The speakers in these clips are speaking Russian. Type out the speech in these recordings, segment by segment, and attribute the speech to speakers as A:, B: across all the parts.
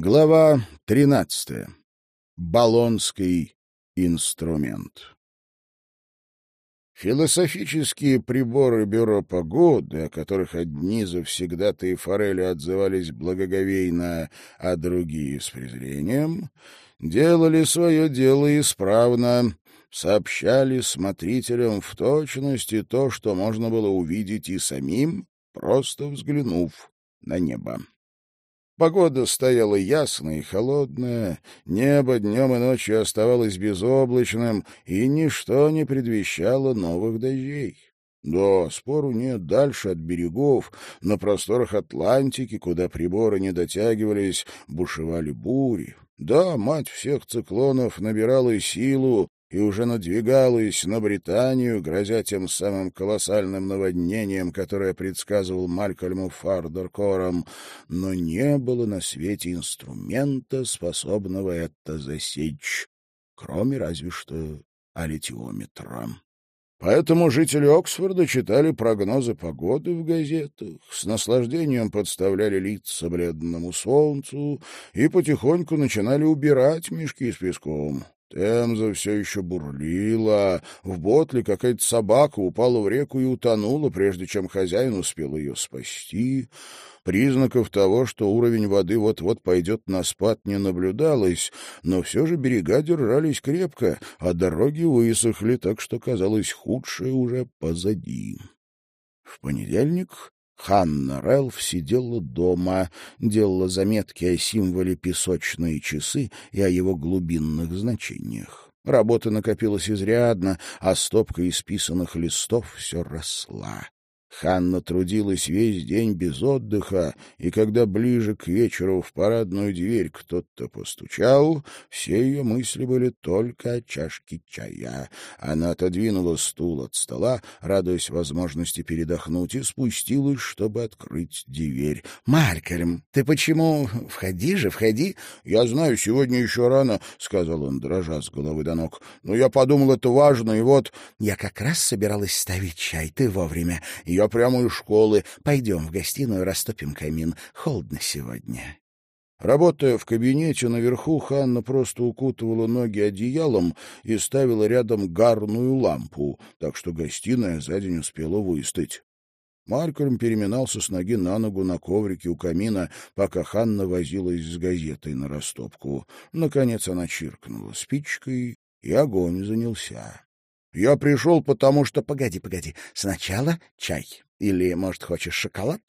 A: Глава 13. Болонский инструмент. Философические приборы Бюро погоды, о которых одни завсегда-то и форели отзывались благоговейно, а другие с презрением, делали свое дело исправно, сообщали смотрителям в точности то, что можно было увидеть и самим, просто взглянув на небо. Погода стояла ясная и холодная, небо днем и ночью оставалось безоблачным, и ничто не предвещало новых дождей. Да, спору нет, дальше от берегов, на просторах Атлантики, куда приборы не дотягивались, бушевали бури. Да, мать всех циклонов набирала силу, и уже надвигалась на Британию, грозя тем самым колоссальным наводнением, которое предсказывал Малькольму Фардеркором, но не было на свете инструмента, способного это засечь, кроме разве что аллитиометра. Поэтому жители Оксфорда читали прогнозы погоды в газетах, с наслаждением подставляли лица бледному солнцу и потихоньку начинали убирать мешки с песком. Темза все еще бурлила. В ботле какая-то собака упала в реку и утонула, прежде чем хозяин успел ее спасти. Признаков того, что уровень воды вот-вот пойдет на спад, не наблюдалось, но все же берега держались крепко, а дороги высохли, так что, казалось, худшее уже позади. В понедельник Ханна Рэлф сидела дома, делала заметки о символе «песочные часы» и о его глубинных значениях. Работа накопилась изрядно, а стопка исписанных листов все росла. Ханна трудилась весь день без отдыха, и когда ближе к вечеру в парадную дверь кто-то постучал, все ее мысли были только о чашке чая. Она отодвинула стул от стола, радуясь возможности передохнуть, и спустилась, чтобы открыть дверь. — Малькольм, ты почему? Входи же, входи. — Я знаю, сегодня еще рано, — сказал он, дрожа с головы до ног. — Но я подумал, это важно, и вот... — Я как раз собиралась ставить чай, ты вовремя. Я прямо из школы. Пойдем в гостиную, растопим камин. Холодно сегодня. Работая в кабинете наверху, Ханна просто укутывала ноги одеялом и ставила рядом гарную лампу, так что гостиная за день успела выстыть. Малькольм переминался с ноги на ногу на коврике у камина, пока Ханна возилась с газетой на растопку. Наконец она чиркнула спичкой, и огонь занялся. — Я пришел, потому что... — Погоди, погоди. Сначала чай. Или, может, хочешь шоколад?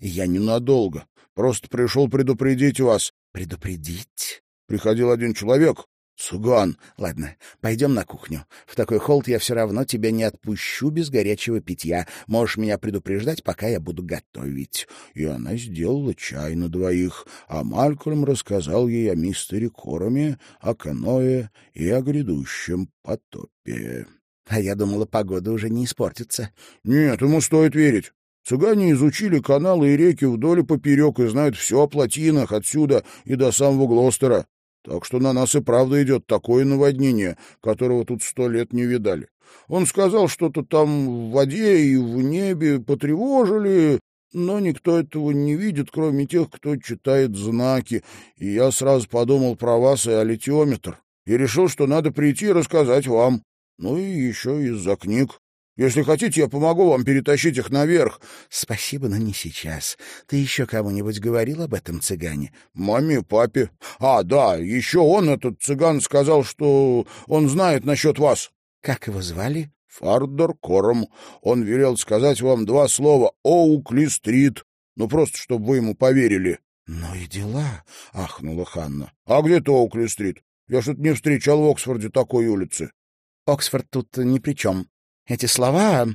A: Я ненадолго. Просто пришел предупредить вас. Предупредить? Приходил один человек. Цыган. Ладно, пойдем на кухню. В такой холод я все равно тебя не отпущу без горячего питья. Можешь меня предупреждать, пока я буду готовить. И она сделала чай на двоих, а Малькольм рассказал ей о мистере Короме, о каное и о грядущем потопе. А я думала, погода уже не испортится. Нет, ему стоит верить. Цыгане изучили каналы и реки вдоль и поперек и знают все о плотинах отсюда и до самого Глостера. Так что на нас и правда идет такое наводнение, которого тут сто лет не видали. Он сказал, что-то там в воде и в небе потревожили, но никто этого не видит, кроме тех, кто читает знаки. И я сразу подумал про вас и о литиометр, и решил, что надо прийти и рассказать вам. Ну и еще из-за книг. Если хотите, я помогу вам перетащить их наверх. — Спасибо, но не сейчас. Ты еще кому-нибудь говорил об этом цыгане? — Маме, папе. А, да, еще он, этот цыган, сказал, что он знает насчет вас. — Как его звали? — Фардер Кором. Он велел сказать вам два слова «Оукли-стрит». Ну, просто, чтобы вы ему поверили. — Ну и дела, — ахнула Ханна. — А где ты Оукли-стрит? Я что-то не встречал в Оксфорде такой улицы. Оксфорд тут ни при чем. Эти слова...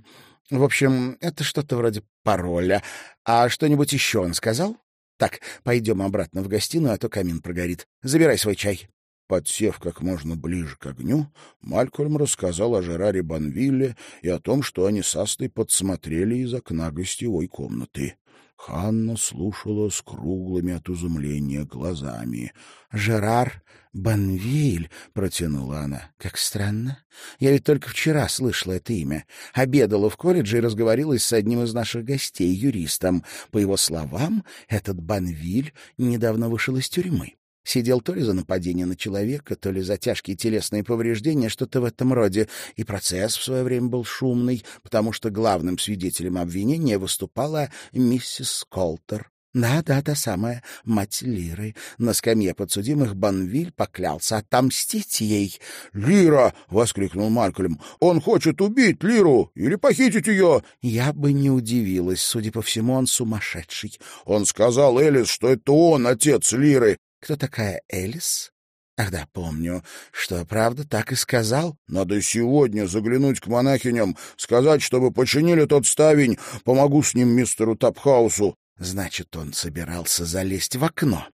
A: В общем, это что-то вроде пароля. А что-нибудь еще он сказал? Так, пойдем обратно в гостиную, а то камин прогорит. Забирай свой чай. Подсев как можно ближе к огню, Малькольм рассказал о Жераре Банвилле и о том, что они с Астой подсмотрели из окна гостевой комнаты. Ханна слушала с круглыми от изумления глазами. — Жерар Банвиль, — протянула она. — Как странно. Я ведь только вчера слышала это имя. Обедала в колледже и разговорилась с одним из наших гостей, юристом. По его словам, этот Банвиль недавно вышел из тюрьмы.
B: Сидел то ли за нападение на человека, то ли за тяжкие телесные повреждения, что-то в этом роде. И процесс в свое время был шумный, потому что главным свидетелем обвинения выступала миссис Колтер. Да, да, та самая мать Лиры. На скамье подсудимых Банвиль поклялся отомстить ей.
A: «Лира!» — воскликнул Малькольм. «Он хочет убить Лиру или похитить ее!»
B: Я бы не удивилась. Судя по всему, он сумасшедший.
A: Он сказал Элис, что это он, отец Лиры.
B: Кто такая Элис? Ах да, помню. Что, правда, так и сказал?
A: Надо сегодня заглянуть к монахиням, сказать, чтобы починили тот ставень. Помогу с ним мистеру Тапхаусу.
B: Значит, он собирался залезть в окно.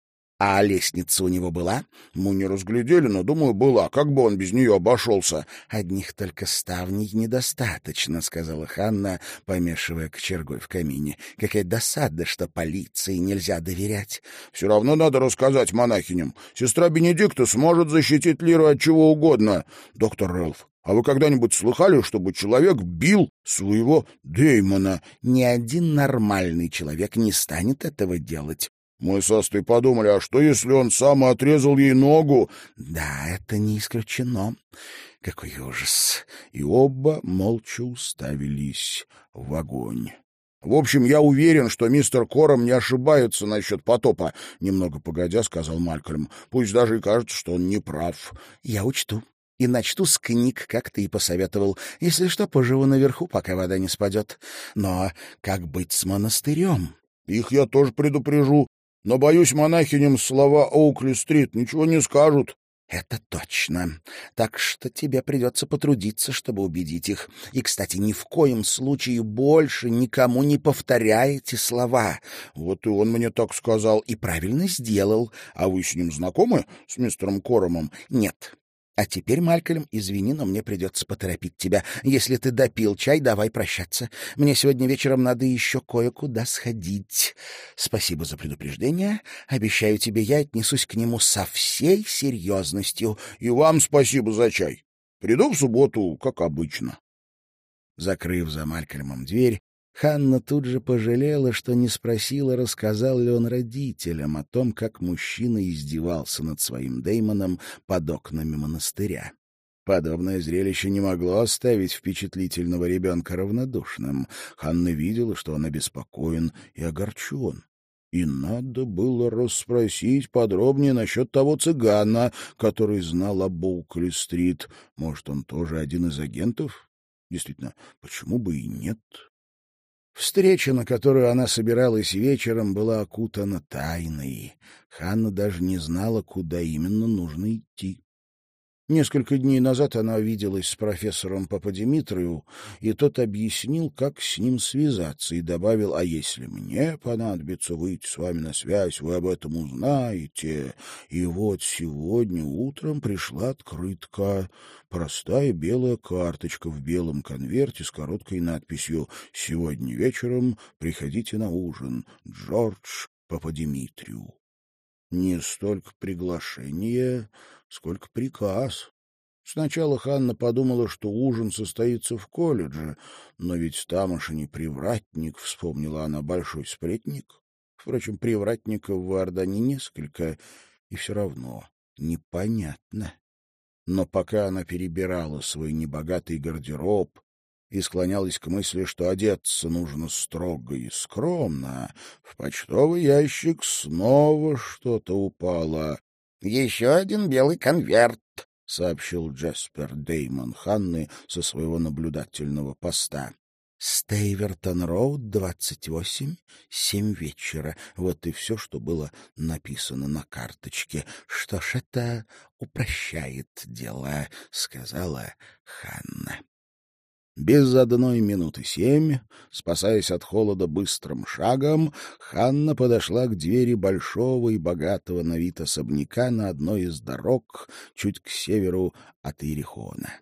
B: А лестница у него была?
A: Мы не разглядели, но, думаю, была. Как бы он без нее обошелся?
B: Одних только ставней недостаточно, — сказала Ханна, помешивая кочергой в камине. Какая досада, что полиции нельзя доверять.
A: Все равно надо рассказать монахиням. Сестра Бенедикта сможет защитить Лиру от чего угодно. Доктор Рэлф, а вы когда-нибудь слыхали, чтобы человек бил своего Деймона?
B: Ни один нормальный человек не станет этого делать.
A: Мы с Астой подумали, а что, если он сам отрезал ей ногу?
B: Да, это не исключено. Какой ужас.
A: И оба молча уставились в огонь. В общем, я уверен, что мистер Кором не ошибается насчет потопа, немного погодя сказал Малькольм. Пусть даже и кажется, что он не прав.
B: Я учту. И начну с книг, как ты и посоветовал. Если что, поживу наверху, пока вода не спадет. Но как быть с монастырем?
A: Их я тоже предупрежу. Но, боюсь, монахиням слова Оукли-стрит ничего не скажут.
B: Это точно. Так что тебе придется потрудиться, чтобы убедить их. И, кстати, ни в коем случае больше никому не повторяй эти слова.
A: Вот и он мне так сказал.
B: И правильно сделал.
A: А вы с ним знакомы, с мистером Коромом?
B: Нет. А теперь, Малькольм, извини, но мне придется поторопить тебя. Если ты допил чай, давай прощаться. Мне сегодня вечером надо еще кое-куда сходить. Спасибо за предупреждение. Обещаю тебе, я отнесусь к нему со всей серьезностью.
A: И вам спасибо за чай. Приду в субботу, как обычно.
B: Закрыв за Малькольмом дверь, Ханна тут же пожалела, что не спросила, рассказал ли он родителям о том, как мужчина издевался над своим Деймоном под окнами монастыря. Подобное зрелище не могло оставить впечатлительного ребенка равнодушным. Ханна видела, что он обеспокоен и огорчен.
A: И надо было расспросить подробнее насчет того цыгана, который знал о Боукли-стрит. Может, он тоже один из агентов? Действительно, почему бы и нет?
B: Встреча, на которую она собиралась вечером, была окутана тайной. Ханна даже не знала, куда именно нужно идти. Несколько дней назад она виделась с профессором Пападимитрию, и тот объяснил, как с ним связаться, и добавил, а если мне понадобится выйти с вами на связь, вы об этом узнаете. И вот сегодня утром пришла открытка, простая белая карточка в белом конверте с короткой надписью «Сегодня вечером приходите на ужин. Джордж Пападимитрию». Не столько приглашение, сколько приказ. Сначала Ханна подумала, что ужин состоится в колледже, но ведь тамошний привратник, вспомнила она, большой сплетник. Впрочем, привратников в Иордане несколько, и все равно непонятно. Но пока она перебирала свой небогатый гардероб и склонялась к мысли, что одеться нужно строго и скромно, в почтовый ящик снова что-то упало.
C: Еще один белый конверт, — сообщил
B: Джеспер Деймон Ханны со своего наблюдательного поста. Стейвертон-Роуд, 28, семь вечера. Вот и все, что было написано на карточке. Что ж, это упрощает дело, — сказала Ханна. Без одной минуты семь, спасаясь от холода быстрым шагом, Ханна подошла к двери большого и богатого на вид особняка на одной из дорог, чуть к северу от Ирихона.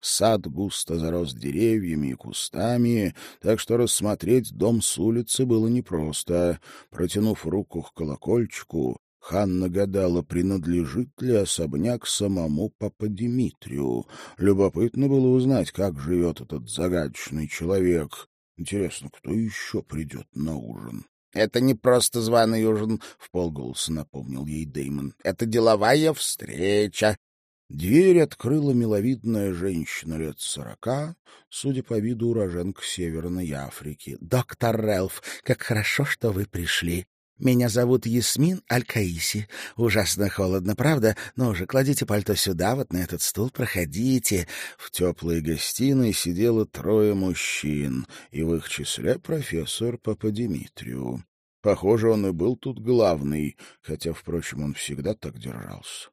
B: Сад густо зарос деревьями и кустами, так что рассмотреть дом с улицы было непросто. Протянув руку к колокольчику, Ханна гадала, принадлежит ли особняк самому папа Дмитрию. Любопытно было узнать, как живет этот загадочный человек. Интересно, кто еще придет на ужин?
C: Это не просто званый ужин, — в полголоса напомнил ей Деймон. Это деловая встреча.
B: Дверь открыла миловидная женщина лет сорока, судя по виду уроженка Северной Африки. — Доктор Рэлф, как хорошо, что вы пришли. Меня зовут Ясмин Аль-Каиси. Ужасно холодно, правда? Но уже кладите пальто сюда, вот на этот стул, проходите.
A: В теплой гостиной сидело трое мужчин, и в их числе профессор Пападимитрию. Похоже, он и был тут главный, хотя, впрочем, он всегда так держался.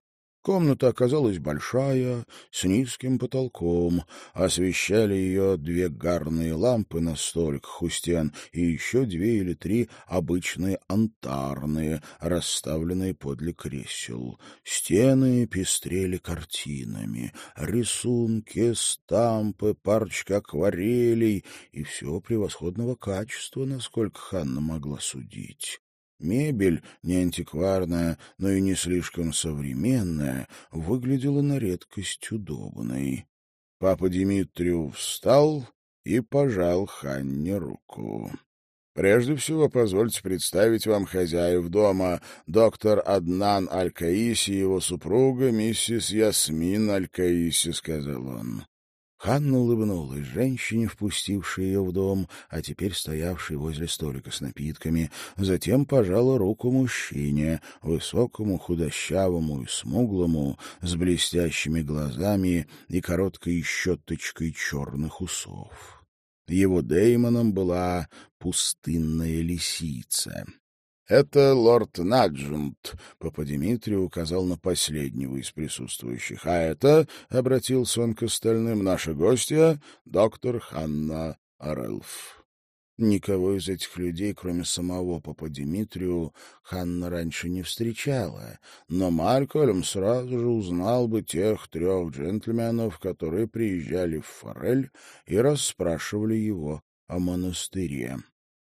A: Комната оказалась большая, с низким потолком. Освещали ее две гарные лампы на столиках у стен и еще две или три обычные антарные, расставленные подле кресел. Стены пестрели картинами, рисунки, стампы, парочка акварелей и все превосходного качества, насколько Ханна могла судить. Мебель, не антикварная, но и не слишком современная, выглядела на редкость удобной. Папа Димитрию встал и пожал Ханне руку. Прежде всего, позвольте представить вам хозяев дома, доктор Аднан Аль-Каиси и его супруга, миссис Ясмин Аль-Каиси, — сказал он. Ханна улыбнулась женщине, впустившей ее в дом, а теперь стоявшей возле столика с напитками, затем пожала руку мужчине, высокому, худощавому и смуглому, с блестящими глазами и короткой щеточкой черных усов. Его Деймоном была пустынная лисица. «Это лорд Наджунт», — Папа Дмитрий указал на последнего из присутствующих. «А это, — обратился он к остальным, — наша гостья, доктор Ханна Арелф». Никого из этих людей, кроме самого Папа Дмитрию, Ханна раньше не встречала, но Малькольм сразу же узнал бы тех трех джентльменов, которые приезжали в Форель и расспрашивали его о монастыре.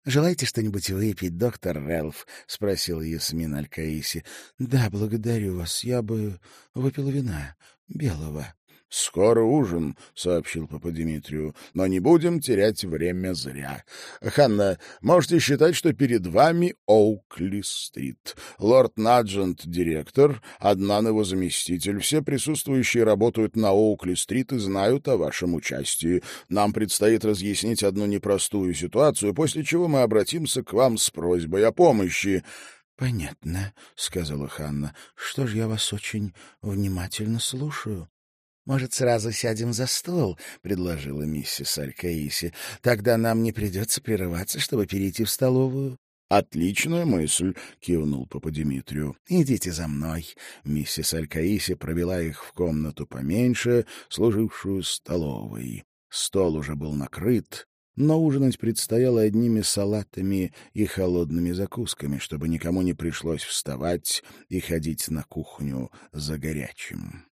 B: «Желаете что-нибудь выпить, доктор Рэлф?» — спросил Ясмин Аль-Каиси. «Да, благодарю вас. Я бы выпил вина белого».
A: «Скоро ужин», — сообщил папа Дмитрию, — «но не будем терять время зря. Ханна, можете считать, что перед вами Оукли-стрит. Лорд Наджент — директор, Аднан его заместитель. Все присутствующие работают на Оукли-стрит и знают о вашем участии. Нам предстоит разъяснить одну непростую ситуацию, после чего мы обратимся к вам с просьбой о помощи».
B: «Понятно», — сказала Ханна. «Что ж, я вас очень внимательно слушаю». «Может, сразу сядем за стол?» — предложила миссис Алькаиси. «Тогда нам не придется прерываться, чтобы перейти в столовую».
A: «Отличная мысль», — кивнул папа Дмитрию.
B: «Идите за мной». Миссис Алькаиси провела их в комнату поменьше, служившую столовой. Стол уже был накрыт, но ужинать предстояло одними салатами и холодными закусками, чтобы никому не пришлось вставать и ходить на кухню за горячим.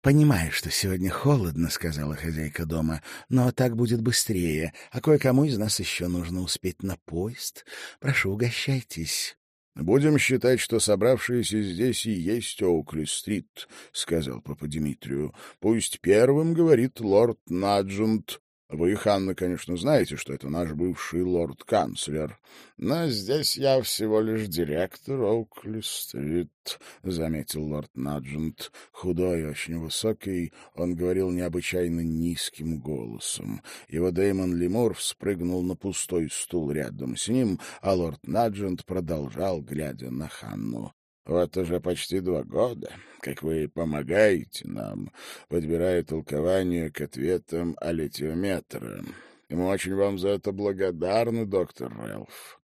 B: «Понимаю, что сегодня холодно», — сказала хозяйка дома, — «но так будет быстрее, а кое-кому из нас еще нужно успеть на поезд. Прошу, угощайтесь».
A: «Будем считать, что собравшиеся здесь и есть Оукли-стрит», — сказал папа Дмитрию. «Пусть первым говорит лорд Наджунт, вы, Ханна, конечно, знаете, что это наш бывший лорд-канцлер. Но здесь я всего лишь директор Оукли-стрит, — заметил лорд Наджент. Худой, очень высокий, он говорил необычайно низким голосом. Его Дэймон Лемур вспрыгнул на пустой стул рядом с ним, а лорд Наджент продолжал, глядя на Ханну. Вот уже почти два года, как вы помогаете нам, подбирая толкование к ответам алитиометра. И мы очень вам за это благодарны, доктор Рэлф.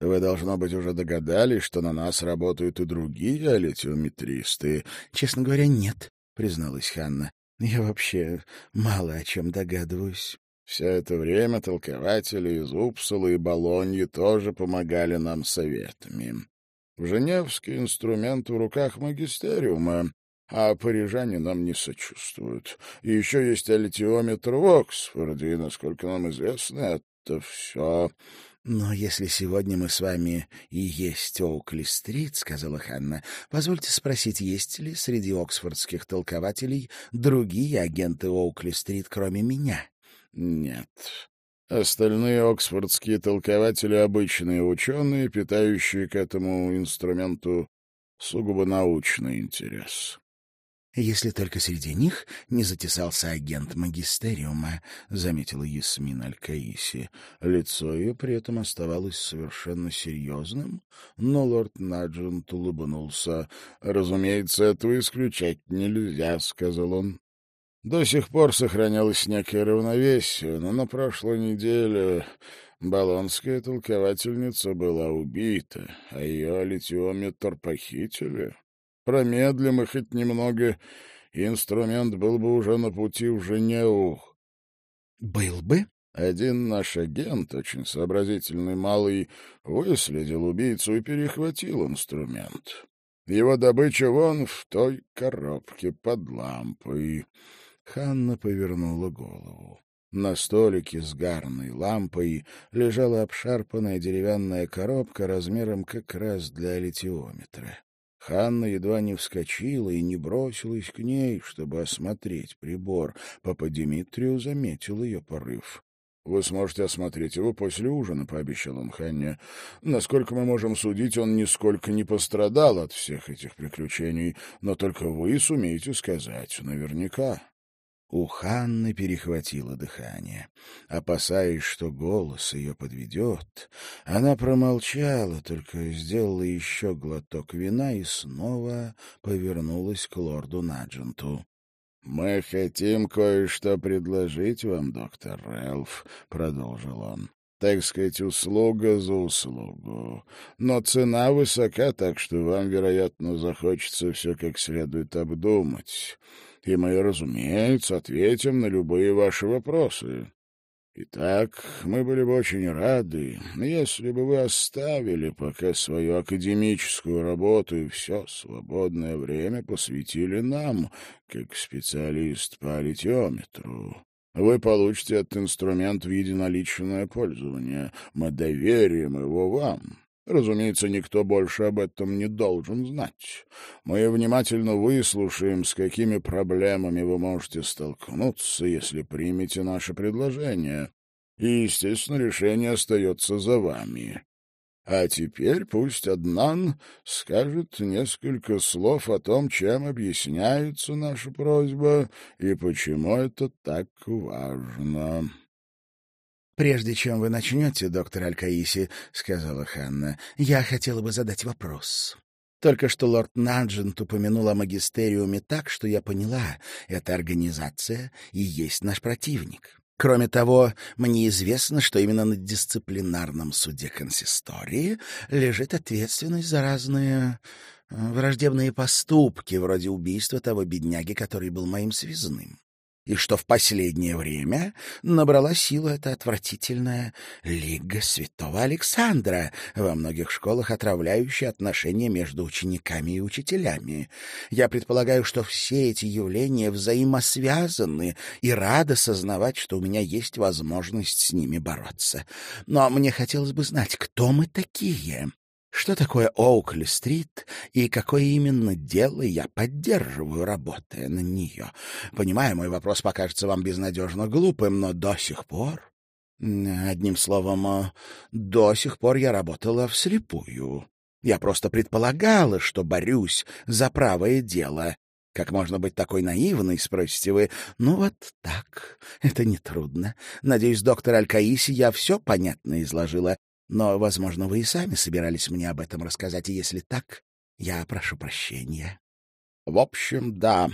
A: Вы, должно быть, уже догадались, что на нас работают и другие алитиометристы.
B: — Честно говоря, нет, — призналась Ханна. — Я вообще мало о чем догадываюсь.
A: Все это время толкователи из Упсала и Болоньи тоже помогали нам советами. В Женевский инструмент в руках магистериума, а парижане нам не сочувствуют. И еще есть алитиометр в Оксфорде, и, насколько нам известно, это все...
B: — Но если сегодня мы с вами и есть Оукли-стрит, — сказала Ханна, — позвольте спросить, есть ли среди оксфордских толкователей другие агенты Оукли-стрит, кроме меня?
A: — Нет. Остальные оксфордские толкователи — обычные ученые, питающие к этому инструменту сугубо научный интерес.
B: «Если только среди них не затесался агент магистериума», — заметила Ясмин Аль-Каиси. Лицо ее при этом оставалось совершенно серьезным, но лорд Наджент улыбнулся. «Разумеется, этого исключать нельзя», — сказал он. До сих пор сохранялось некое равновесие, но на прошлой неделе Болонская толковательница была убита, а ее литиометр похитили. Промедлим и хоть немного, инструмент был бы уже на пути в Женеву. — Был бы?
A: Один наш агент, очень сообразительный малый, выследил убийцу и перехватил инструмент. Его добыча вон в той коробке под лампой. Ханна повернула голову. На столике с гарной лампой лежала обшарпанная деревянная коробка размером как раз для литиометра. Ханна едва не вскочила и не бросилась к ней, чтобы осмотреть прибор. Папа Дмитрию заметил ее порыв. — Вы сможете осмотреть его после ужина, — пообещал он Ханне. — Насколько мы можем судить, он нисколько не пострадал от всех этих приключений, но только вы сумеете сказать наверняка. У Ханны перехватило дыхание. Опасаясь, что голос ее подведет, она промолчала, только сделала еще глоток вина и снова повернулась к лорду Надженту. — Мы хотим кое-что предложить вам, доктор Рэлф, — продолжил он. — Так сказать, услуга за услугу. Но цена высока, так что вам, вероятно, захочется все как следует обдумать и мы, разумеется, ответим на любые ваши вопросы. Итак, мы были бы очень рады, если бы вы оставили пока свою академическую работу и все свободное время посвятили нам, как специалист по литиометру. Вы получите этот инструмент в единоличное пользование. Мы доверим его вам. Разумеется, никто больше об этом не должен знать. Мы внимательно выслушаем, с какими проблемами вы можете столкнуться, если примете наше предложение. И, естественно, решение остается за вами. А теперь пусть Аднан скажет несколько слов о том, чем объясняется наша просьба и почему это так важно.
B: «Прежде чем вы начнете, доктор Алькаиси, — сказала Ханна, — я хотела бы задать вопрос. Только что лорд Наджент упомянул о магистериуме так, что я поняла, эта организация и есть наш противник. Кроме того, мне известно, что именно на дисциплинарном суде консистории лежит ответственность за разные э, враждебные поступки, вроде убийства того бедняги, который был моим связным и что в последнее время набрала силу эта отвратительная Лига Святого Александра, во многих школах отравляющая отношения между учениками и учителями. Я предполагаю, что все эти явления взаимосвязаны, и рада сознавать, что у меня есть возможность с ними бороться. Но мне хотелось бы знать, кто мы такие, что такое Оукли-стрит и какое именно дело я поддерживаю, работая на нее? Понимаю, мой вопрос покажется вам безнадежно глупым, но до сих пор... Одним словом, до сих пор я работала вслепую. Я просто предполагала, что борюсь за правое дело. Как можно быть такой наивной, спросите вы? Ну вот так. Это нетрудно. Надеюсь, доктор Алькаиси, я все понятно изложила. Но, возможно, вы и сами собирались мне об этом рассказать, и если так, я прошу прощения.
A: — В общем, да,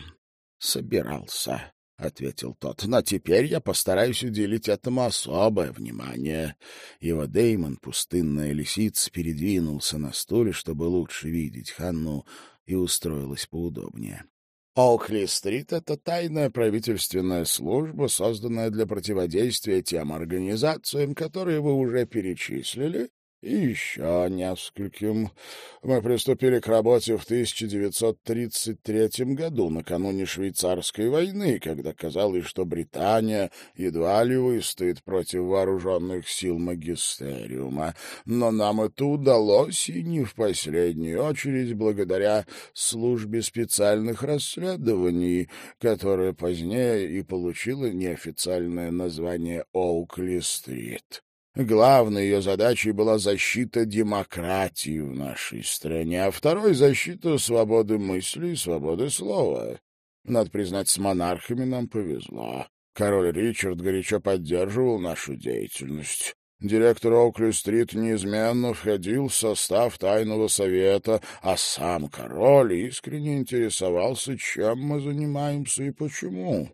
A: собирался, — ответил тот. — Но теперь я постараюсь уделить этому особое внимание. Его Деймон, пустынная лисица, передвинулся на стуле, чтобы лучше видеть Ханну, и устроилась поудобнее. Олкли-стрит — это тайная правительственная служба, созданная для противодействия тем организациям, которые вы уже перечислили, и еще нескольким. Мы приступили к работе в 1933 году, накануне Швейцарской войны, когда казалось, что Британия едва ли выстоит против вооруженных сил магистериума. Но нам это удалось, и не в последнюю очередь благодаря службе специальных расследований, которая позднее и получила неофициальное название «Оукли-стрит». Главной ее задачей была защита демократии в нашей стране, а второй — защита свободы мысли и свободы слова. Надо признать, с монархами нам повезло. Король Ричард горячо поддерживал нашу деятельность. Директор Оукли-стрит неизменно входил в состав тайного совета, а сам король искренне интересовался, чем мы занимаемся и почему.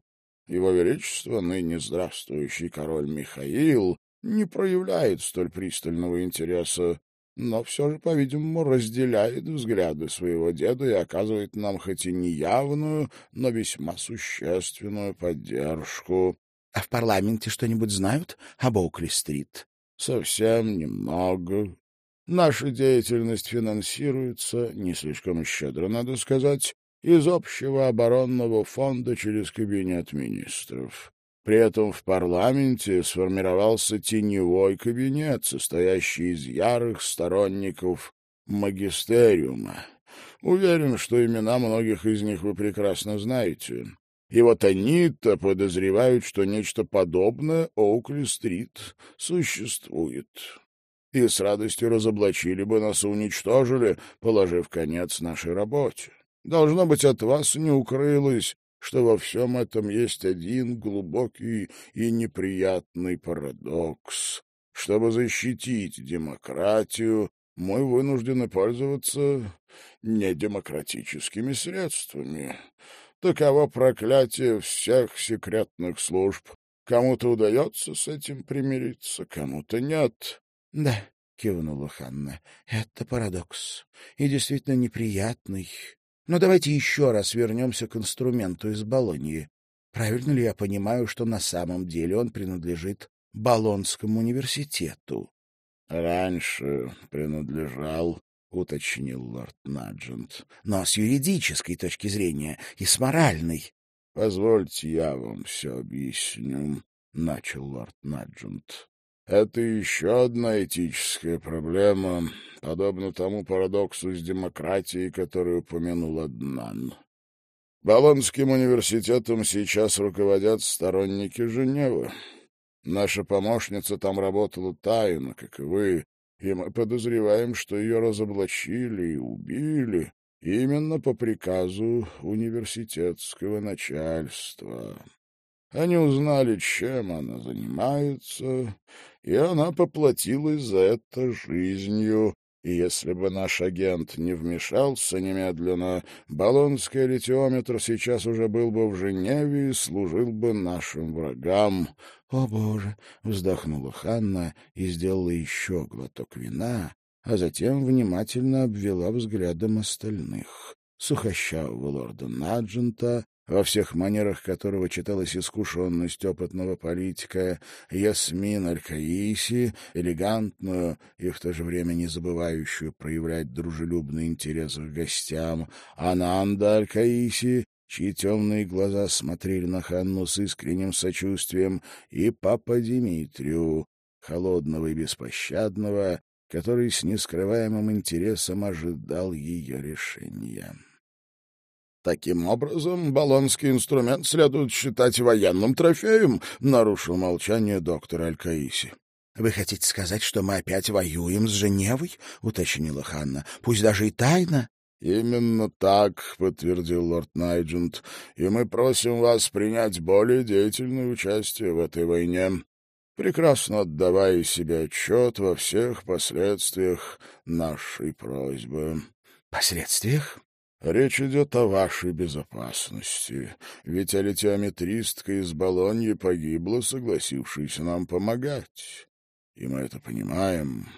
A: Его Величество, ныне здравствующий король Михаил, не проявляет столь пристального интереса, но все же, по-видимому, разделяет взгляды своего деда и оказывает нам хоть и неявную, но весьма существенную поддержку.
B: — А в парламенте что-нибудь знают об Оукли-стрит?
A: — Совсем немного. Наша деятельность финансируется, не слишком щедро, надо сказать, из общего оборонного фонда через кабинет министров. При этом в парламенте сформировался теневой кабинет, состоящий из ярых сторонников магистериума. Уверен, что имена многих из них вы прекрасно знаете. И вот они-то подозревают, что нечто подобное Оукли-стрит существует. И с радостью разоблачили бы нас и уничтожили, положив конец нашей работе. Должно быть, от вас не укрылось, что во всем этом есть один глубокий и неприятный парадокс. Чтобы защитить демократию, мы вынуждены пользоваться недемократическими средствами. Таково проклятие всех секретных служб. Кому-то удается с этим примириться, кому-то нет.
B: — Да, — кивнула Ханна, — это парадокс. И действительно неприятный. Но давайте еще раз вернемся к инструменту из Болоньи. Правильно ли я понимаю, что на самом деле он принадлежит Болонскому университету?
A: — Раньше принадлежал, — уточнил лорд Наджент.
B: — Но с юридической точки зрения и с моральной.
A: — Позвольте, я вам все объясню, — начал лорд Наджент. Это еще одна этическая проблема, подобно тому парадоксу с демократией, который упомянул Аднан. Болонским университетом сейчас руководят сторонники Женевы. Наша помощница там работала тайно, как и вы, и мы подозреваем, что ее разоблачили и убили именно по приказу университетского начальства. Они узнали, чем она занимается, и она поплатилась за это жизнью. И если бы наш агент не вмешался немедленно, баллонский литиометр сейчас уже был бы в Женеве и служил бы нашим врагам.
B: — О, Боже! — вздохнула Ханна и сделала еще глоток вина, а затем внимательно обвела взглядом остальных. Сухощавого лорда Наджента, во всех манерах которого читалась искушенность опытного политика, Ясмин Аль-Каиси, элегантную и в то же время не забывающую проявлять дружелюбный интерес к гостям, Ананда Аль-Каиси, чьи темные глаза смотрели на Ханну с искренним сочувствием, и папа Димитрию, холодного и беспощадного, который с нескрываемым интересом ожидал ее решения.
A: Таким образом, баллонский инструмент следует считать военным трофеем, — нарушил молчание доктор Аль-Каиси.
B: — Вы хотите сказать, что мы опять воюем с Женевой? — уточнила Ханна. — Пусть даже и тайно.
A: — Именно так, — подтвердил лорд Найджент, — и мы просим вас принять более деятельное участие в этой войне, прекрасно отдавая себе отчет во всех последствиях нашей просьбы.
B: — Последствиях?
A: Речь идет о вашей безопасности, ведь алитиометристка из Болоньи погибла, согласившись нам помогать. И мы это понимаем,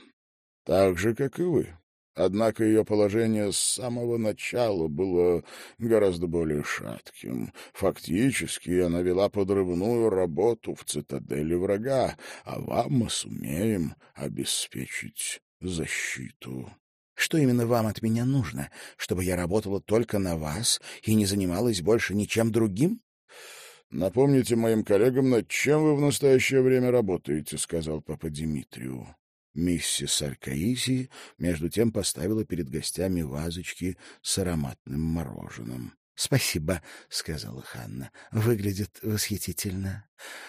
A: так же, как и вы. Однако ее положение с самого начала было гораздо более шатким. Фактически она вела подрывную работу в цитадели врага, а вам мы сумеем обеспечить защиту.
B: Что именно вам от меня нужно? Чтобы я работала только на вас и не занималась больше ничем другим?
A: Напомните моим коллегам, над чем вы в настоящее время работаете, сказал папа Дмитрию. Миссис Аркаиси, между тем, поставила перед гостями вазочки с ароматным мороженым.
C: — Спасибо, — сказала Ханна. — Выглядит восхитительно.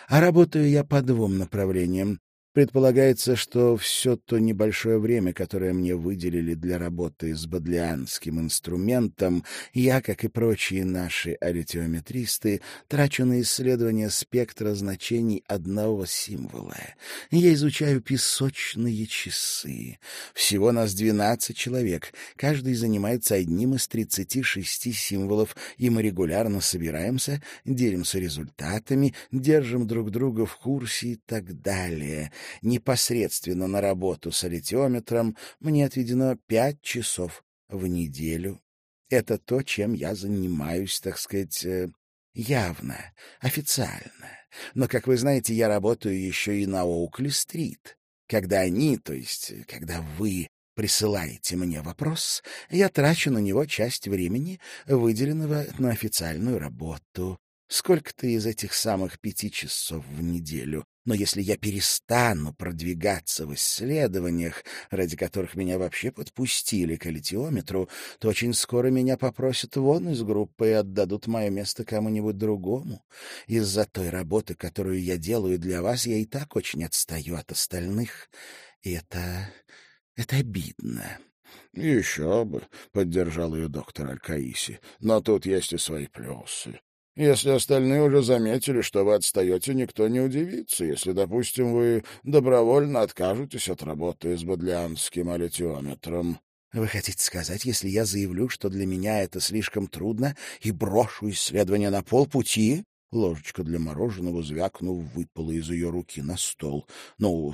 C: А работаю я по двум направлениям. Предполагается, что все то небольшое время, которое мне выделили для работы с бодлианским инструментом, я, как и прочие наши аритиометристы, трачу на исследование спектра значений одного символа. Я изучаю песочные часы. Всего нас двенадцать человек. Каждый занимается одним из тридцати шести символов, и мы регулярно собираемся, делимся результатами, держим друг друга в курсе и так далее — непосредственно на работу с аллитиометром мне отведено пять часов в неделю. Это то, чем я занимаюсь, так сказать, э, явно, официально. Но, как вы знаете, я работаю еще и на Оукли-стрит. Когда они, то есть когда вы присылаете мне вопрос, я трачу на него часть времени, выделенного на официальную работу. Сколько-то из этих самых пяти часов в неделю но если я перестану продвигаться в исследованиях, ради которых меня вообще подпустили к аллитиометру, то очень скоро меня попросят вон из группы и отдадут мое место кому-нибудь другому. Из-за той работы, которую я делаю для вас, я и так очень отстаю от остальных. И это... это обидно.
A: — Еще бы, — поддержал ее доктор Алькаиси, — но тут есть и свои плюсы. Если остальные уже заметили, что вы отстаете, никто не удивится, если, допустим, вы добровольно откажетесь от работы с бодлианским аллитиометром.
C: Вы хотите сказать, если я заявлю, что для меня это слишком трудно, и брошу исследование на полпути? Ложечка для мороженого, звякнув, выпала из ее руки на стол. Ну,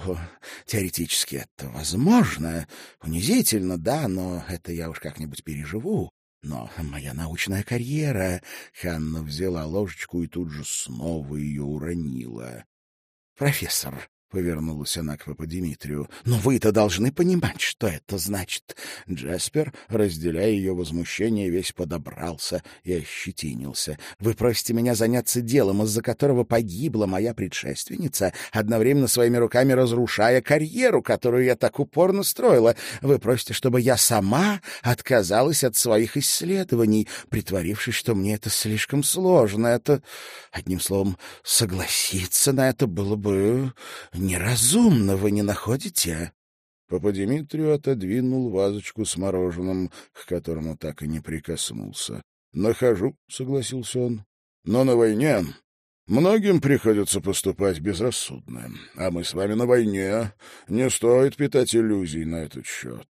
C: теоретически это возможно. Унизительно, да, но это я уж как-нибудь переживу. Но моя научная карьера... Ханна взяла ложечку и тут же снова ее уронила. «Профессор, — повернулась она к папа Дмитрию. — Но вы-то должны понимать, что это значит. Джаспер, разделяя ее возмущение, весь подобрался и ощетинился. — Вы просите меня заняться делом, из-за которого погибла моя предшественница, одновременно своими руками разрушая карьеру, которую я так упорно строила. Вы просите, чтобы я сама отказалась от своих исследований, притворившись, что мне это слишком сложно. Это, одним словом, согласиться на это было бы неразумно, вы не находите?»
A: Папа Дмитрию отодвинул вазочку с мороженым, к которому так и не прикоснулся. «Нахожу», — согласился он. «Но на войне многим приходится поступать безрассудно. А мы с вами на войне. Не стоит питать иллюзий на этот счет.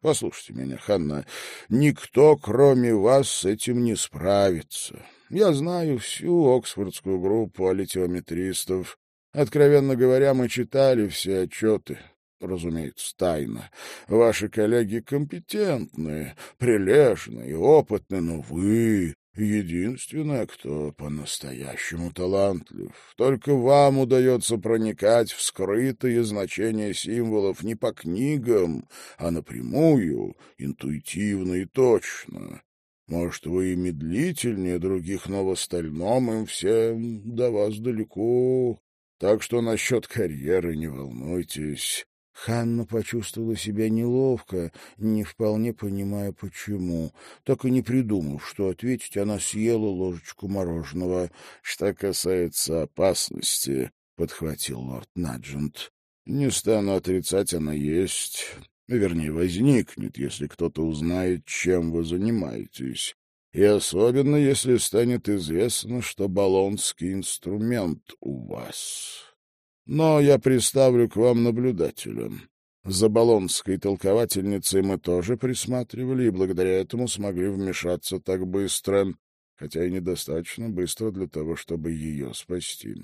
A: Послушайте меня, Ханна, никто, кроме вас, с этим не справится. Я знаю всю Оксфордскую группу аллитиометристов, Откровенно говоря, мы читали все отчеты, разумеется, тайно. Ваши коллеги компетентные, прилежные, опытные, но вы единственная, кто по-настоящему талантлив. Только вам удается проникать в скрытые значения символов не по книгам, а напрямую, интуитивно и точно. Может, вы и медлительнее других, но в остальном им всем до вас далеко. Так что насчет карьеры не волнуйтесь.
B: Ханна почувствовала себя неловко, не вполне понимая, почему. Так и не придумав, что ответить, она съела ложечку мороженого.
A: — Что касается опасности, — подхватил лорд Наджент, — не стану отрицать, она есть. Вернее, возникнет, если кто-то узнает, чем вы занимаетесь и особенно если станет известно, что баллонский инструмент у вас. Но я приставлю к вам наблюдателя. За баллонской толковательницей мы тоже присматривали, и благодаря этому смогли вмешаться так быстро, хотя и недостаточно быстро для того, чтобы ее спасти.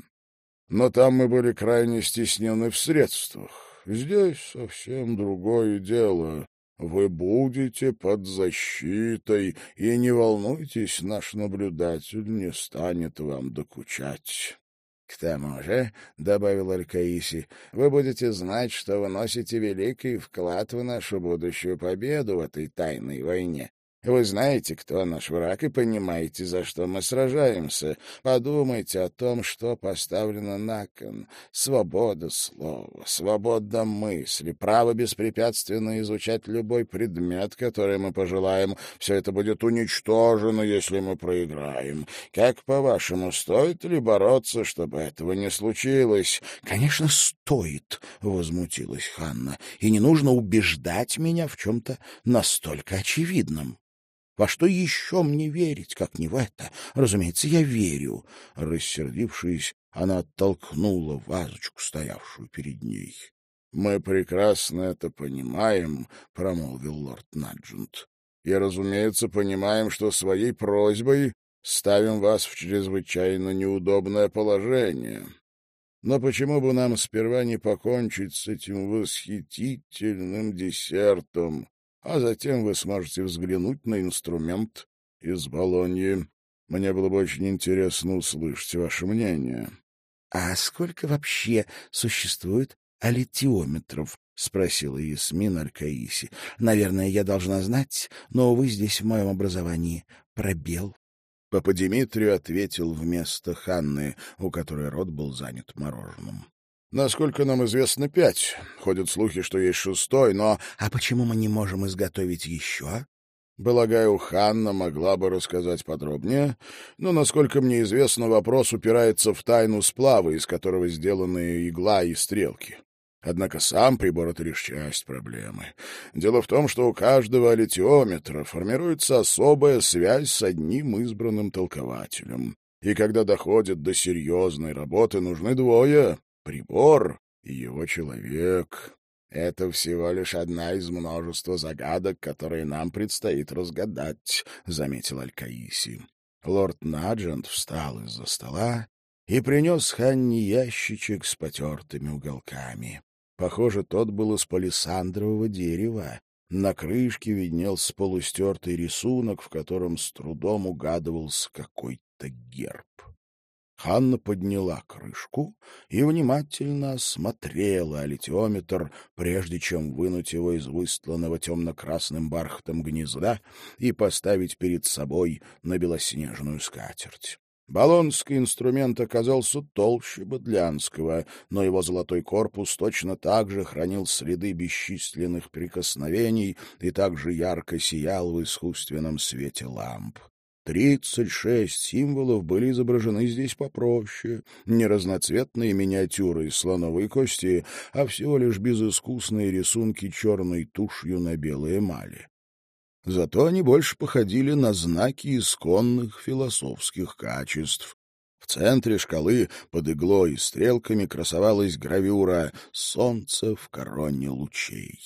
A: Но там мы были крайне стеснены в средствах. Здесь совсем другое дело. Вы будете под защитой, и не волнуйтесь, наш наблюдатель не станет вам докучать.
C: — К
A: тому же, — добавил Алькаиси, — вы будете знать, что вы великий вклад в нашу будущую победу в этой тайной войне. Вы знаете, кто наш враг, и понимаете, за что мы сражаемся. Подумайте о том, что поставлено на кон. Свобода слова, свобода мысли, право беспрепятственно изучать любой предмет, который мы пожелаем. Все это будет уничтожено, если мы проиграем. Как, по-вашему, стоит ли бороться, чтобы этого не случилось?
B: — Конечно, стоит, — возмутилась Ханна, — и не нужно убеждать меня в чем-то настолько очевидном. Во что еще мне верить, как не в это? Разумеется, я верю. Рассердившись, она оттолкнула вазочку, стоявшую перед ней.
A: — Мы прекрасно это понимаем, — промолвил лорд Наджент. — И, разумеется, понимаем, что своей просьбой ставим вас в чрезвычайно неудобное положение. Но почему бы нам сперва не покончить с этим восхитительным десертом? А затем вы сможете взглянуть на инструмент из Болоньи. Мне было бы очень интересно услышать ваше мнение.
B: — А сколько вообще существует аллитиометров? — спросила Ясмин Алькаиси. — Наверное, я должна знать, но, вы здесь в моем образовании пробел.
A: Папа Дмитрию ответил вместо Ханны, у которой рот был занят мороженым. Насколько нам известно, пять. Ходят слухи, что есть шестой, но...
B: А почему мы не можем изготовить еще?
A: Полагаю, Ханна могла бы рассказать подробнее, но, насколько мне известно, вопрос упирается в тайну сплава, из которого сделаны игла и стрелки. Однако сам прибор — это лишь часть проблемы. Дело в том, что у каждого литиометра формируется особая связь с одним избранным толкователем. И когда доходит до серьезной работы, нужны двое Прибор и его человек — это всего лишь одна из множества загадок, которые нам предстоит разгадать, — заметил Алькаиси. Лорд Наджент встал из-за стола и принес Ханни ящичек с потертыми уголками. Похоже, тот был из палисандрового дерева. На крышке виднелся полустертый рисунок, в котором с трудом угадывался какой-то герб. Ханна подняла крышку и внимательно осмотрела аллитиометр, прежде чем вынуть его из выстланного темно-красным бархатом гнезда и поставить перед собой на белоснежную скатерть. Болонский инструмент оказался толще бодлянского, но его золотой корпус точно так же хранил следы бесчисленных прикосновений и также ярко сиял в искусственном свете ламп. Тридцать шесть символов были изображены здесь попроще, не разноцветные миниатюры из слоновой кости, а всего лишь безыскусные рисунки черной тушью на белой эмали. Зато они больше походили на знаки исконных философских качеств. В центре шкалы под иглой и стрелками красовалась гравюра «Солнце в короне лучей».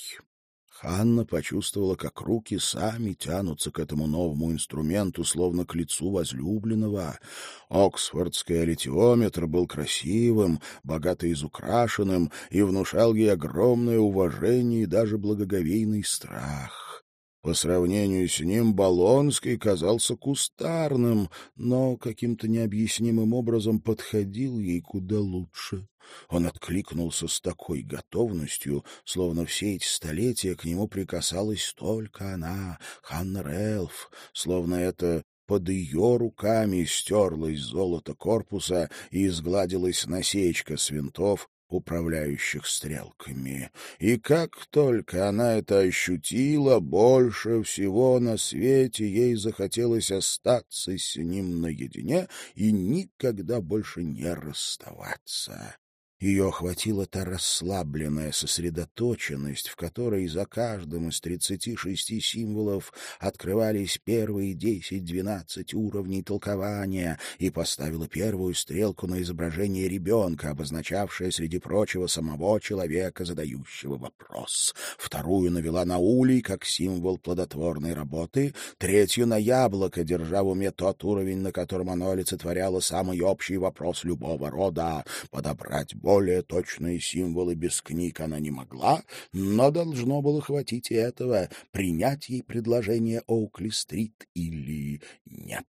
A: Ханна почувствовала, как руки сами тянутся к этому новому инструменту, словно к лицу возлюбленного. Оксфордский аллитиометр был красивым, богато изукрашенным и внушал ей огромное уважение и даже благоговейный страх. По сравнению с ним Болонский казался кустарным, но каким-то необъяснимым образом подходил ей куда лучше. Он откликнулся с такой готовностью, словно все эти столетия к нему прикасалась только она, Ханна Рэлф, словно это под ее руками стерлось золото корпуса и изгладилась насечка с винтов, управляющих стрелками. И как только она это ощутила, больше всего на свете ей захотелось остаться с ним наедине и никогда больше не расставаться. Ее охватила та расслабленная сосредоточенность, в которой за каждым из тридцати шести символов открывались первые десять-двенадцать уровней толкования и поставила первую стрелку на изображение ребенка, обозначавшее, среди прочего, самого человека, задающего вопрос. Вторую навела на улей, как символ плодотворной работы, третью — на яблоко, держа в уме тот уровень, на котором оно олицетворяло самый общий вопрос любого рода — подобрать
B: более точные символы без книг она не могла, но должно было хватить и этого, принять ей предложение Оукли-стрит или нет.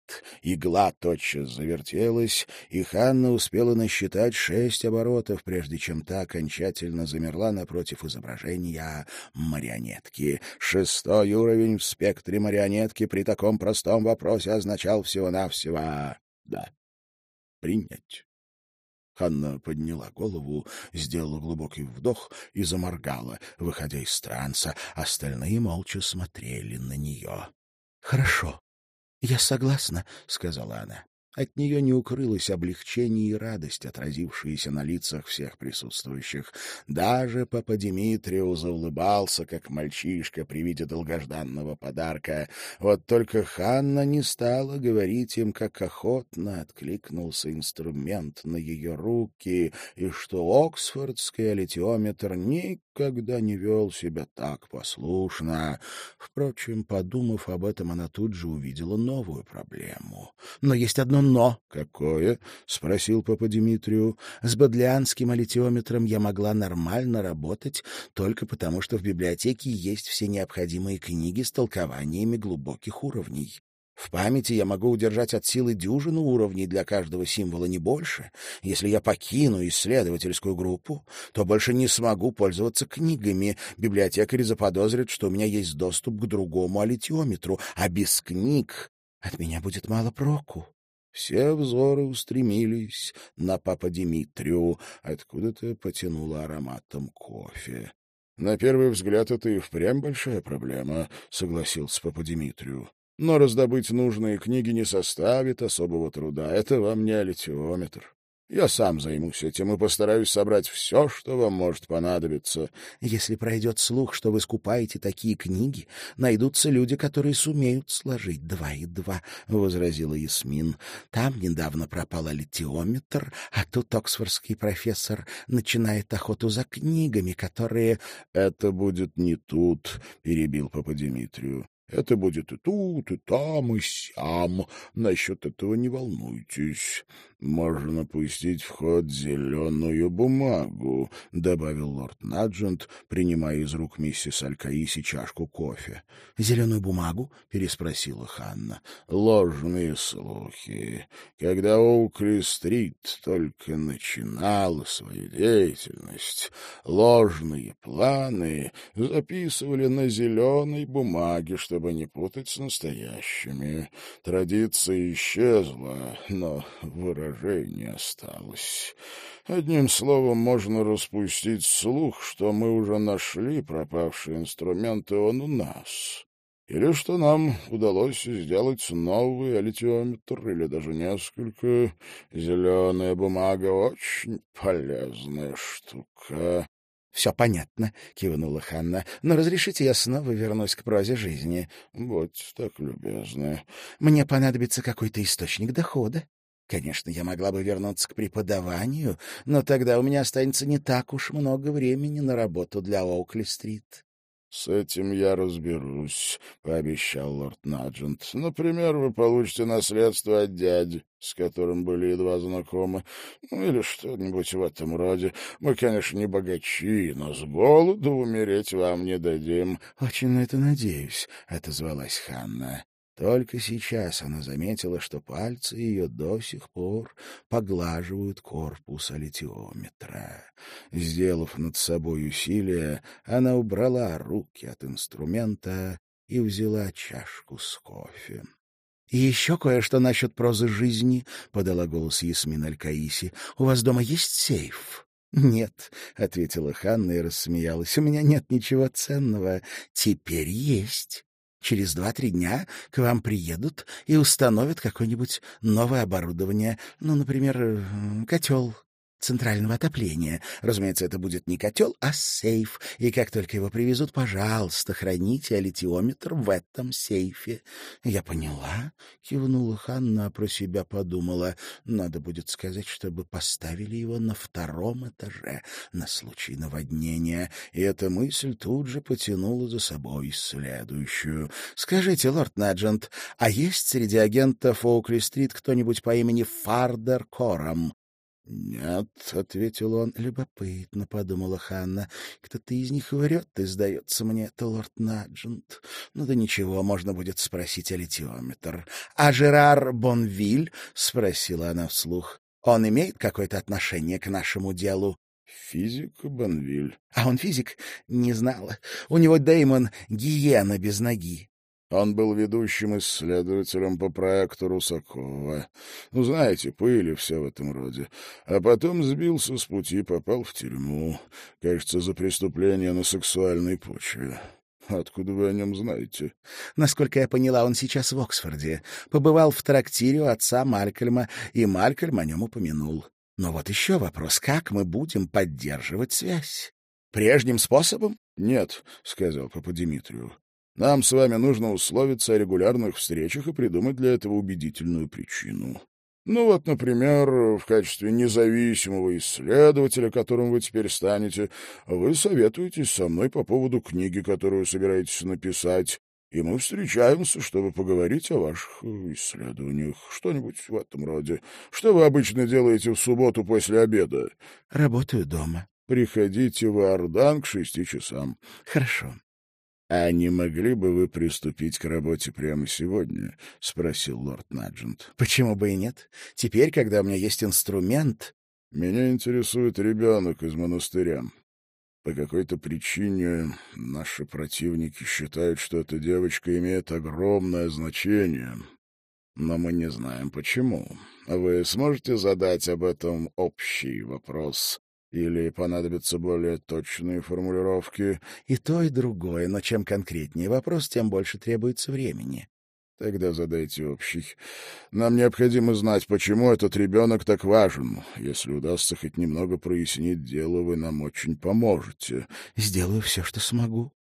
B: Игла тотчас завертелась, и Ханна успела насчитать шесть оборотов, прежде чем та окончательно замерла напротив изображения марионетки. Шестой уровень в спектре марионетки при таком простом вопросе означал всего-навсего «да». Принять. Ханна подняла голову, сделала глубокий вдох и заморгала, выходя из транса. Остальные молча смотрели на нее. — Хорошо, «Я согласна», — сказала она. От нее не укрылось облегчение и радость, отразившиеся на лицах всех присутствующих. Даже папа Димитрию заулыбался, как мальчишка при виде долгожданного подарка. Вот только Ханна не стала говорить им, как охотно откликнулся инструмент на ее руки, и что оксфордский аллитиометр никогда не вел себя так послушно. Впрочем, подумав об этом, она тут же увидела новую проблему. Но есть одно «но». «Какое?» — спросил папа Дмитрию. «С бодлианским аллитиометром я могла нормально работать только потому, что в библиотеке есть все необходимые книги с толкованиями глубоких уровней. В памяти я могу удержать от силы дюжину уровней для каждого символа, не больше. Если я покину исследовательскую группу, то больше не смогу пользоваться книгами. Библиотекарь заподозрит, что у меня есть доступ к другому аллитиометру, а без книг от меня будет мало проку. Все взоры устремились на папа Димитрию, откуда-то потянуло ароматом кофе. — На первый взгляд, это и впрямь большая проблема, — согласился папа Димитрию. — Но раздобыть нужные книги не составит особого труда. Это вам не аллитиометр. Я сам займусь этим и постараюсь собрать все, что вам может понадобиться. Если пройдет слух, что вы скупаете такие книги, найдутся люди, которые сумеют сложить два и два, — возразила Ясмин. Там недавно пропал литиометр, а тут оксфордский профессор начинает охоту за книгами, которые... — Это будет не тут, — перебил Папа Дмитрию. Это будет и тут, и там, и сям. Насчет этого не волнуйтесь. Можно пустить в ход зеленую бумагу, — добавил лорд Наджент, принимая из рук миссис Алькаиси чашку кофе. — Зеленую бумагу? — переспросила Ханна. — Ложные слухи. Когда Оукли-стрит только начинала свою деятельность, ложные планы записывали на зеленой бумаге, чтобы не путать с настоящими. Традиция исчезла, но выражение выражение осталось. Одним словом, можно распустить слух, что мы уже нашли пропавший инструмент, и он у нас. Или что нам удалось сделать новый аллитиометр, или даже несколько. Зеленая бумага — очень полезная штука. — Все понятно, — кивнула Ханна. — Но разрешите я снова вернусь к прозе жизни? — Будь так любезны. — Мне понадобится какой-то источник дохода. Конечно, я могла бы вернуться к преподаванию, но тогда у меня останется не так уж много времени на работу для Оукли-стрит. — С этим я разберусь, — пообещал лорд Наджент. — Например, вы получите наследство от дяди, с которым были едва знакомы, ну, или что-нибудь в этом роде. Мы, конечно, не богачи, но с голоду умереть вам не дадим. — Очень на это надеюсь, — отозвалась Ханна. Только сейчас она заметила, что пальцы ее до сих пор поглаживают корпус аллитиометра. Сделав над собой усилие, она убрала руки от инструмента и взяла чашку с кофе. — еще кое-что насчет прозы жизни, — подала голос Ясмин Аль-Каиси. — У вас дома есть сейф? — Нет, — ответила Ханна и рассмеялась. — У меня нет ничего ценного. Теперь есть. Через два-три дня к вам приедут и установят какое-нибудь новое оборудование, ну, например, котел центрального отопления. Разумеется, это будет не котел, а сейф. И как только его привезут, пожалуйста, храните аллитиометр в этом сейфе. Я поняла, кивнула Ханна, а про себя подумала. Надо будет сказать, чтобы поставили его на втором этаже на случай наводнения. И эта мысль тут же потянула за собой следующую. Скажите, лорд Наджент, а есть среди агентов Оукли-стрит кто-нибудь по имени Фардер Кором? «Нет», — ответил он, — «любопытно», — подумала Ханна. «Кто-то из них врет, и, сдается мне, это лорд Наджент. Ну да ничего, можно будет спросить о литиометр». «А Жерар Бонвиль?» — спросила она вслух. «Он имеет какое-то отношение к нашему делу?»
A: «Физик Бонвиль».
B: «А он физик? Не знала. У него Дэймон гиена без ноги».
A: Он был ведущим исследователем по проекту Русакова. Ну, знаете, пыль и все в этом роде. А потом сбился с пути, попал в тюрьму. Кажется, за преступление на сексуальной почве. Откуда вы о нем знаете?
B: Насколько я поняла, он сейчас в Оксфорде. Побывал в трактире у отца Малькольма, и Малькольм о нем упомянул. Но вот еще вопрос, как мы будем поддерживать связь? Прежним способом?
A: — Нет, — сказал Папа Дмитрию. Нам с вами нужно условиться о регулярных встречах и придумать для этого убедительную причину. Ну вот, например, в качестве независимого исследователя, которым вы теперь станете, вы советуетесь со мной по поводу книги, которую собираетесь написать, и мы встречаемся, чтобы поговорить о ваших исследованиях, что-нибудь в этом роде. Что вы обычно делаете в субботу после обеда?
B: — Работаю дома.
A: — Приходите в Ордан к шести часам.
B: — Хорошо.
A: «А не могли бы вы приступить к работе прямо сегодня?» — спросил лорд Наджент.
B: «Почему бы и нет? Теперь, когда у меня есть инструмент...»
A: «Меня интересует ребенок из монастыря. По какой-то причине наши противники считают, что эта девочка имеет огромное значение, но мы не знаем почему. Вы сможете задать об этом общий вопрос или понадобятся более точные формулировки?
B: И то, и другое, но чем конкретнее вопрос, тем больше требуется времени.
A: Тогда задайте общий. Нам необходимо знать, почему этот ребенок так важен. Если удастся хоть немного прояснить дело, вы нам очень поможете.
B: Сделаю все, что смогу.
A: —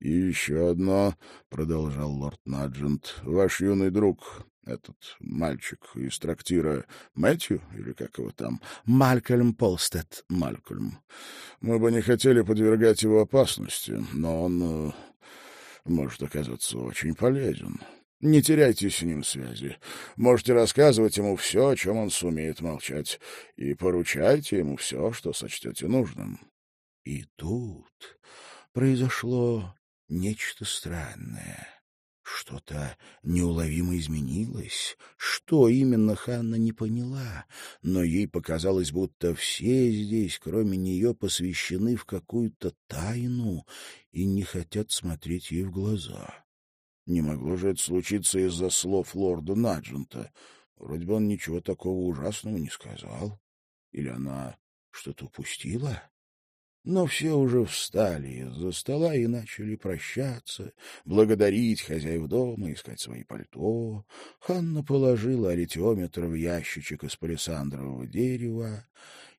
A: И еще одно, — продолжал лорд Наджент, — ваш юный друг, этот мальчик из трактира Мэтью, или как его там?
B: Малькольм Полстед.
A: Малькольм. Мы бы не хотели подвергать его опасности, но он э, может оказаться очень полезен. Не теряйте с ним связи. Можете рассказывать ему все, о чем он сумеет молчать, и поручайте ему все, что сочтете нужным.
B: И тут произошло нечто странное. Что-то неуловимо изменилось. Что именно Ханна не поняла, но ей показалось, будто все здесь, кроме нее, посвящены в какую-то тайну и не хотят смотреть ей в глаза. Не могло же это случиться из-за слов лорда Наджента. Вроде бы он ничего такого ужасного не сказал. Или она что-то упустила? Но все уже встали из-за стола и начали прощаться, благодарить хозяев дома, искать свои пальто. Ханна положила аритиометр в ящичек из палисандрового дерева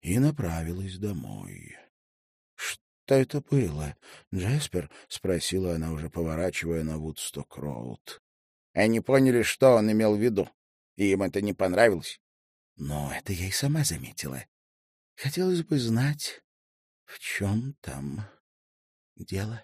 B: и направилась домой. — Что это было, Джеспер? — спросила она, уже поворачивая на Вудсток-Роуд. Они поняли, что он имел в виду, и им это не понравилось. Но это я и сама заметила. Хотелось бы знать, в чем там дело?